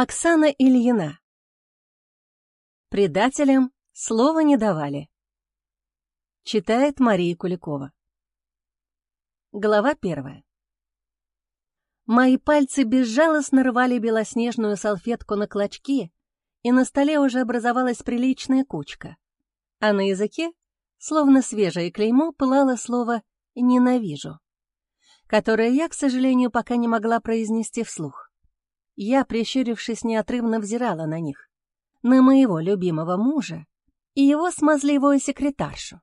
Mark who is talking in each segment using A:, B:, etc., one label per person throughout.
A: Оксана Ильина. Предателям слова не давали. Читает Мария Куликова. Глава первая. Мои пальцы безжалостно рвали белоснежную салфетку на клочки, и на столе уже образовалась приличная кучка. А на языке, словно свежее клеймо, пылало слово «ненавижу», которое я, к сожалению, пока не могла произнести вслух. Я, прищурившись, неотрывно взирала на них. На моего любимого мужа и его смазливую секретаршу.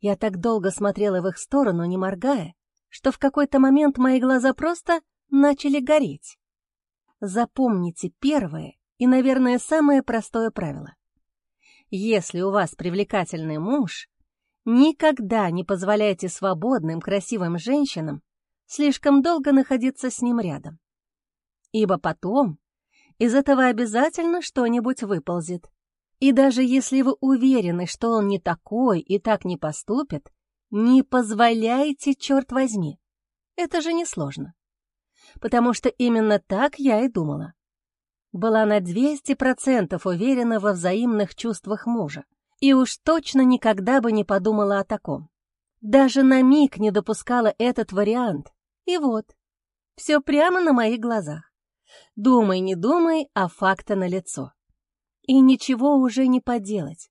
A: Я так долго смотрела в их сторону, не моргая, что в какой-то момент мои глаза просто начали гореть. Запомните первое и, наверное, самое простое правило. Если у вас привлекательный муж, никогда не позволяйте свободным, красивым женщинам слишком долго находиться с ним рядом ибо потом из этого обязательно что-нибудь выползет. И даже если вы уверены, что он не такой и так не поступит, не позволяйте, черт возьми. Это же несложно. Потому что именно так я и думала. Была на 200% уверена во взаимных чувствах мужа. И уж точно никогда бы не подумала о таком. Даже на миг не допускала этот вариант. И вот, все прямо на моих глазах. Думай, не думай, а факты налицо. И ничего уже не поделать.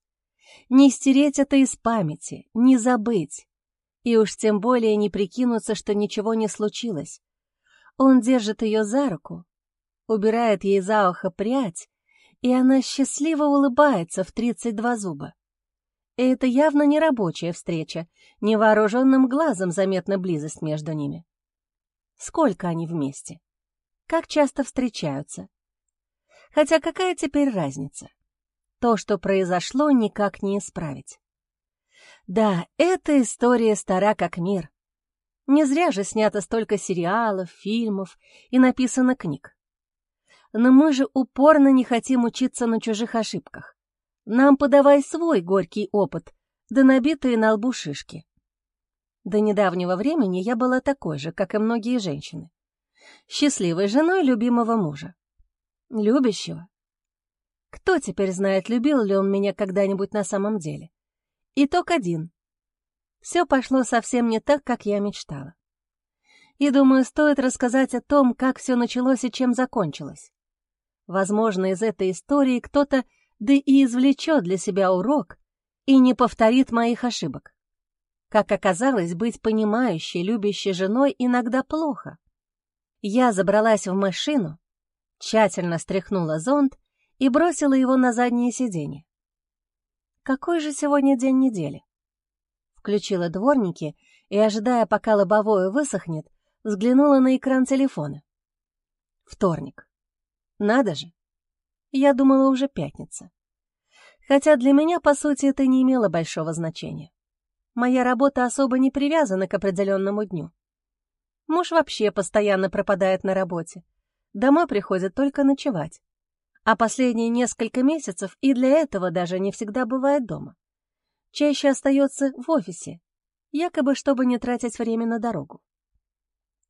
A: Не стереть это из памяти, не забыть. И уж тем более не прикинуться, что ничего не случилось. Он держит ее за руку, убирает ей за ухо прядь, и она счастливо улыбается в тридцать два зуба. И это явно не рабочая встреча, невооруженным глазом заметна близость между ними. Сколько они вместе? Как часто встречаются. Хотя какая теперь разница? То, что произошло, никак не исправить. Да, эта история стара как мир. Не зря же снято столько сериалов, фильмов и написано книг. Но мы же упорно не хотим учиться на чужих ошибках. Нам подавай свой горький опыт, да набитые на лбу шишки. До недавнего времени я была такой же, как и многие женщины счастливой женой любимого мужа. Любящего. Кто теперь знает, любил ли он меня когда-нибудь на самом деле? Итог один. Все пошло совсем не так, как я мечтала. И думаю, стоит рассказать о том, как все началось и чем закончилось. Возможно, из этой истории кто-то да и извлечет для себя урок и не повторит моих ошибок. Как оказалось, быть понимающей, любящей женой иногда плохо. Я забралась в машину, тщательно стряхнула зонт и бросила его на заднее сиденье. Какой же сегодня день недели? Включила дворники и, ожидая, пока лобовое высохнет, взглянула на экран телефона. Вторник. Надо же. Я думала, уже пятница. Хотя для меня, по сути, это не имело большого значения. Моя работа особо не привязана к определенному дню. Муж вообще постоянно пропадает на работе. Домой приходит только ночевать. А последние несколько месяцев и для этого даже не всегда бывает дома. Чаще остается в офисе, якобы чтобы не тратить время на дорогу.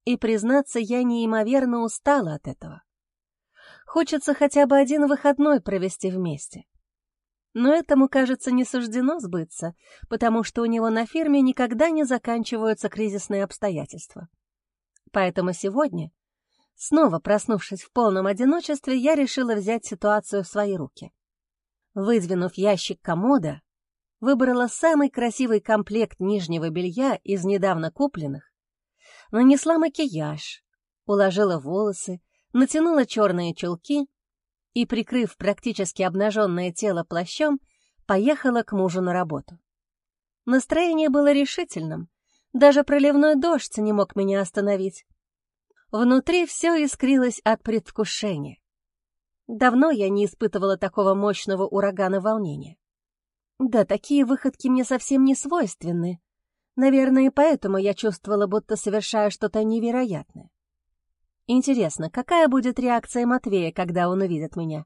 A: И, признаться, я неимоверно устала от этого. Хочется хотя бы один выходной провести вместе. Но этому, кажется, не суждено сбыться, потому что у него на фирме никогда не заканчиваются кризисные обстоятельства. Поэтому сегодня, снова проснувшись в полном одиночестве, я решила взять ситуацию в свои руки. Выдвинув ящик комода, выбрала самый красивый комплект нижнего белья из недавно купленных, нанесла макияж, уложила волосы, натянула черные чулки и, прикрыв практически обнаженное тело плащом, поехала к мужу на работу. Настроение было решительным, даже проливной дождь не мог меня остановить. Внутри все искрилось от предвкушения. Давно я не испытывала такого мощного урагана волнения. Да, такие выходки мне совсем не свойственны. Наверное, поэтому я чувствовала, будто совершаю что-то невероятное. Интересно, какая будет реакция Матвея, когда он увидит меня?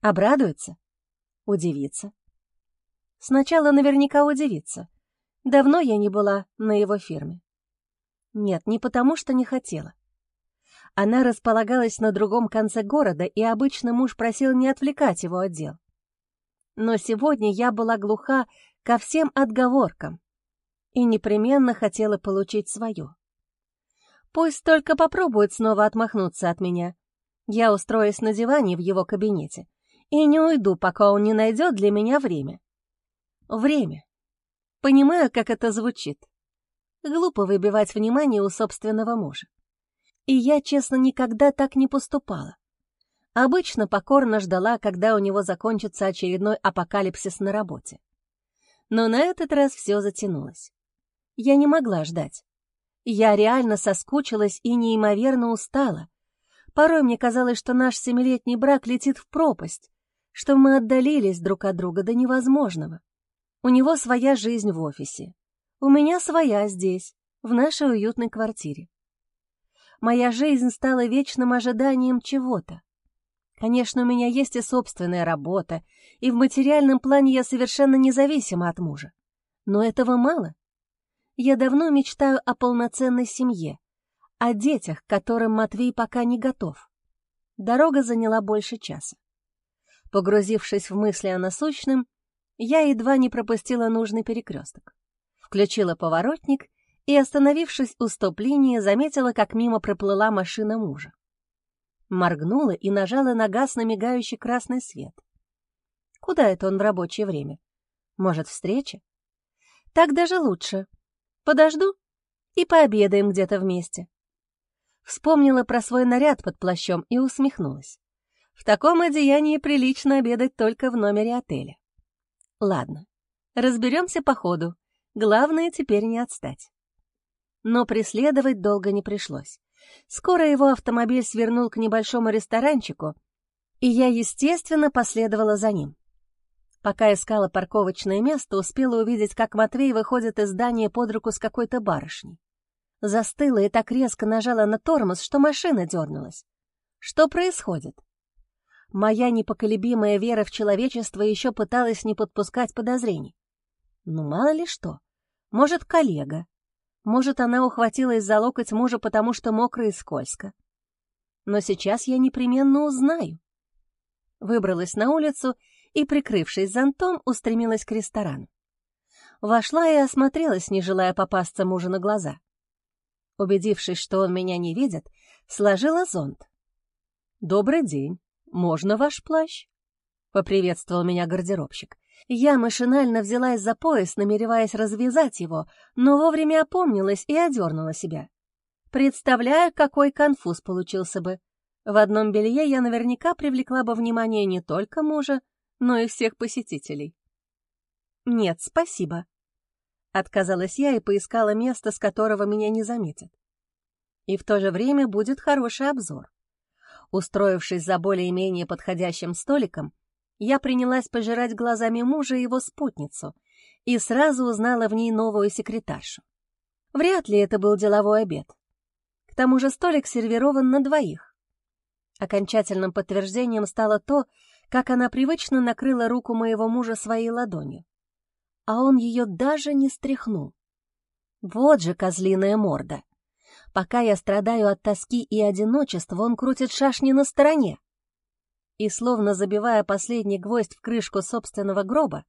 A: Обрадуется? Удивится? Сначала наверняка удивится, Давно я не была на его фирме. Нет, не потому что не хотела, Она располагалась на другом конце города, и обычно муж просил не отвлекать его от дел. Но сегодня я была глуха ко всем отговоркам и непременно хотела получить свое. Пусть только попробует снова отмахнуться от меня. Я устроюсь на диване в его кабинете и не уйду, пока он не найдет для меня время. Время. Понимаю, как это звучит. Глупо выбивать внимание у собственного мужа. И я, честно, никогда так не поступала. Обычно покорно ждала, когда у него закончится очередной апокалипсис на работе. Но на этот раз все затянулось. Я не могла ждать. Я реально соскучилась и неимоверно устала. Порой мне казалось, что наш семилетний брак летит в пропасть, что мы отдалились друг от друга до невозможного. У него своя жизнь в офисе, у меня своя здесь, в нашей уютной квартире. Моя жизнь стала вечным ожиданием чего-то. Конечно, у меня есть и собственная работа, и в материальном плане я совершенно независима от мужа. Но этого мало. Я давно мечтаю о полноценной семье, о детях, к которым Матвей пока не готов. Дорога заняла больше часа. Погрузившись в мысли о насущном, я едва не пропустила нужный перекресток. Включила поворотник и, остановившись у стоп-линии, заметила, как мимо проплыла машина мужа. Моргнула и нажала на газ на мигающий красный свет. Куда это он в рабочее время? Может, встреча? Так даже лучше. Подожду и пообедаем где-то вместе. Вспомнила про свой наряд под плащом и усмехнулась. В таком одеянии прилично обедать только в номере отеля. Ладно, разберемся по ходу. Главное теперь не отстать. Но преследовать долго не пришлось. Скоро его автомобиль свернул к небольшому ресторанчику, и я, естественно, последовала за ним. Пока искала парковочное место, успела увидеть, как Матвей выходит из здания под руку с какой-то барышней. Застыла и так резко нажала на тормоз, что машина дернулась. Что происходит? Моя непоколебимая вера в человечество еще пыталась не подпускать подозрений. Ну, мало ли что. Может, коллега. Может, она ухватилась за локоть мужа, потому что мокро и скользко. Но сейчас я непременно узнаю. Выбралась на улицу и, прикрывшись зонтом, устремилась к ресторану. Вошла и осмотрелась, не желая попасться мужу на глаза. Убедившись, что он меня не видит, сложила зонт. «Добрый день. Можно ваш плащ?» — поприветствовал меня гардеробщик. Я машинально взялась за пояс, намереваясь развязать его, но вовремя опомнилась и одернула себя. Представляю, какой конфуз получился бы. В одном белье я наверняка привлекла бы внимание не только мужа, но и всех посетителей. «Нет, спасибо», — отказалась я и поискала место, с которого меня не заметят. И в то же время будет хороший обзор. Устроившись за более-менее подходящим столиком, я принялась пожирать глазами мужа и его спутницу и сразу узнала в ней новую секретаршу. Вряд ли это был деловой обед. К тому же столик сервирован на двоих. Окончательным подтверждением стало то, как она привычно накрыла руку моего мужа своей ладонью. А он ее даже не стряхнул. Вот же козлиная морда. Пока я страдаю от тоски и одиночества, он крутит шашни на стороне и, словно забивая последний гвоздь в крышку собственного гроба,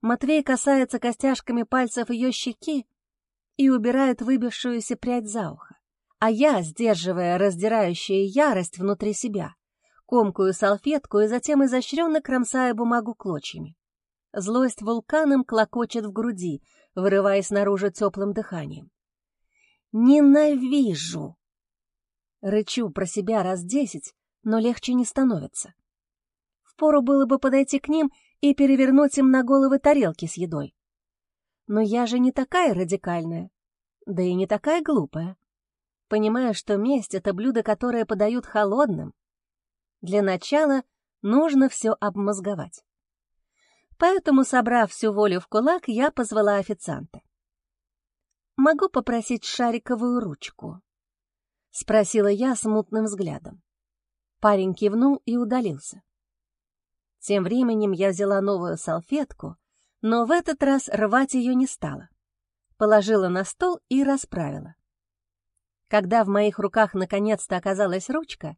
A: Матвей касается костяшками пальцев ее щеки и убирает выбившуюся прядь за ухо. А я, сдерживая раздирающую ярость внутри себя, комкую салфетку и затем изощренно кромсаю бумагу клочьями. Злость вулканом клокочет в груди, вырываясь наружу теплым дыханием. «Ненавижу!» Рычу про себя раз десять, но легче не становится. Впору было бы подойти к ним и перевернуть им на головы тарелки с едой. Но я же не такая радикальная, да и не такая глупая. Понимаю, что месть — это блюдо, которое подают холодным. Для начала нужно все обмозговать. Поэтому, собрав всю волю в кулак, я позвала официанта. «Могу попросить шариковую ручку?» — спросила я с мутным взглядом. Парень кивнул и удалился. Тем временем я взяла новую салфетку, но в этот раз рвать ее не стала. Положила на стол и расправила. Когда в моих руках наконец-то оказалась ручка,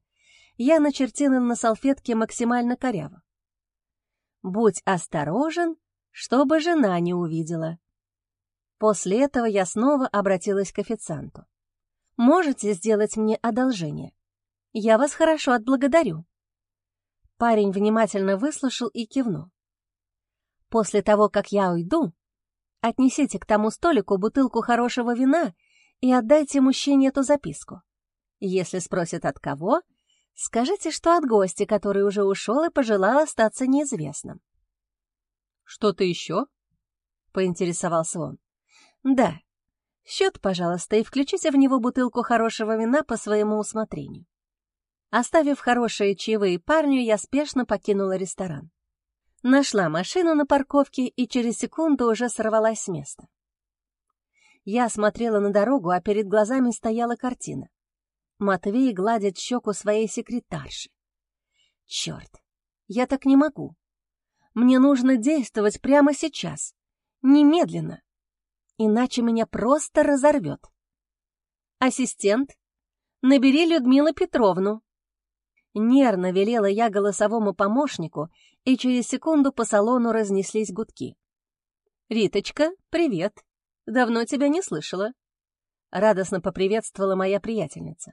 A: я начертила на салфетке максимально коряво. «Будь осторожен, чтобы жена не увидела». После этого я снова обратилась к официанту. «Можете сделать мне одолжение? Я вас хорошо отблагодарю». Парень внимательно выслушал и кивнул. «После того, как я уйду, отнесите к тому столику бутылку хорошего вина и отдайте мужчине эту записку. Если спросят от кого, скажите, что от гостя, который уже ушел и пожелал остаться неизвестным». «Что-то еще?» — поинтересовался он. «Да. Счет, пожалуйста, и включите в него бутылку хорошего вина по своему усмотрению». Оставив хорошие чаевые парню, я спешно покинула ресторан. Нашла машину на парковке и через секунду уже сорвалась с места. Я смотрела на дорогу, а перед глазами стояла картина. Матвей гладит щеку своей секретарши. Черт, я так не могу. Мне нужно действовать прямо сейчас, немедленно, иначе меня просто разорвет. Ассистент, набери Людмилу Петровну. Нервно велела я голосовому помощнику, и через секунду по салону разнеслись гудки. «Риточка, привет! Давно тебя не слышала!» Радостно поприветствовала моя приятельница.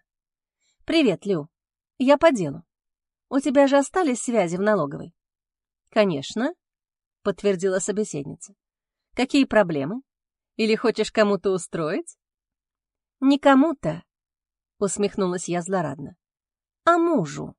A: «Привет, Лю. Я по делу. У тебя же остались связи в налоговой?» «Конечно», — подтвердила собеседница. «Какие проблемы? Или хочешь кому-то устроить?» «Не кому-то», — усмехнулась я злорадно а мужу.